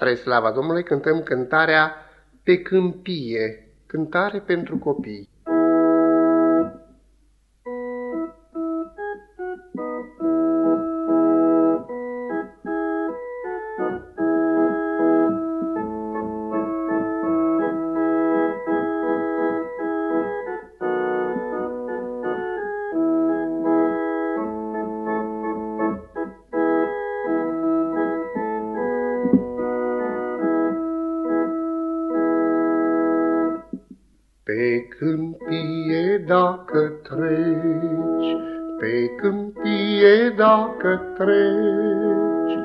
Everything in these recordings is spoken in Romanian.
Spre slava Domnului cântăm cântarea Pe câmpie, cântare pentru copii. Câmpie dacă treci, pe câmpie dacă treci,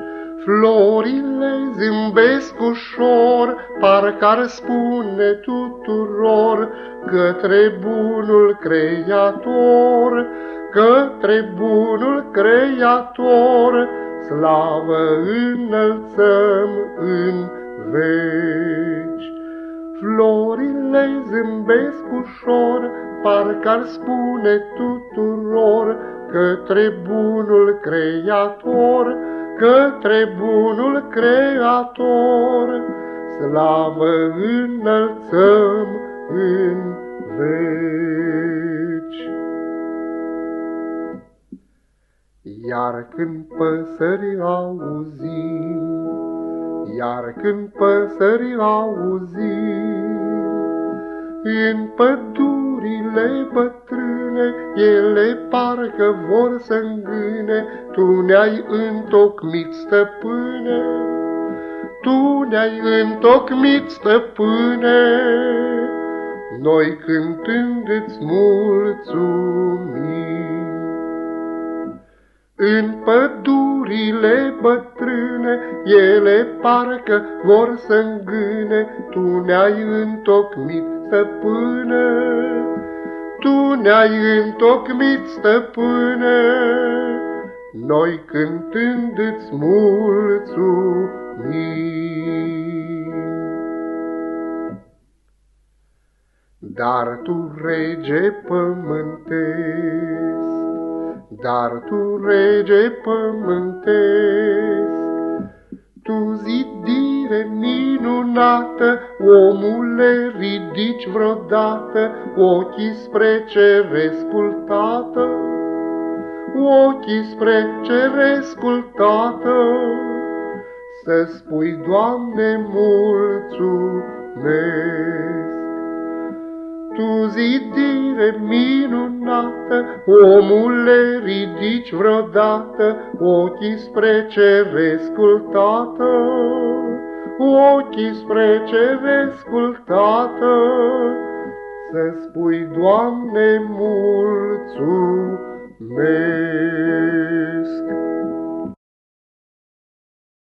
Florile zâmbesc ușor, parcă-ar spune tuturor, Către bunul creator, către bunul creator, Slavă înălțăm în veci. Florile zâmbesc ușor, parcă-ar spune tuturor, Către bunul creator, către bunul creator, Slavă înălțăm în veci. Iar când păsări auzim, iar când păsări auzim, în pădurile bătrâne, ele parcă vor să îngâne, Tu ne-ai întocmit, stăpâne, Tu ne-ai întocmit, stăpâne, Noi cântând îți mulțumim. În pădurile bătrâne, ele parcă vor să îngâne, Tu ne-ai întocmit, stăpâne, Tu ne-ai întocmit, stăpâne, Noi cântând îți mulțumim. Dar Tu, rege pământesc, dar tu, rege pământesc, tu zidire minunată, omule, ridici vreodată ochii spre cerescul Tată, ochii spre cerescul Tată, să spui, Doamne, mulțumesc. Tu zidire minunată, omule, ridici vreodată ochii spre cerescul Tată, ochii spre cerescul Tată, să spui, Doamne, mulțumesc.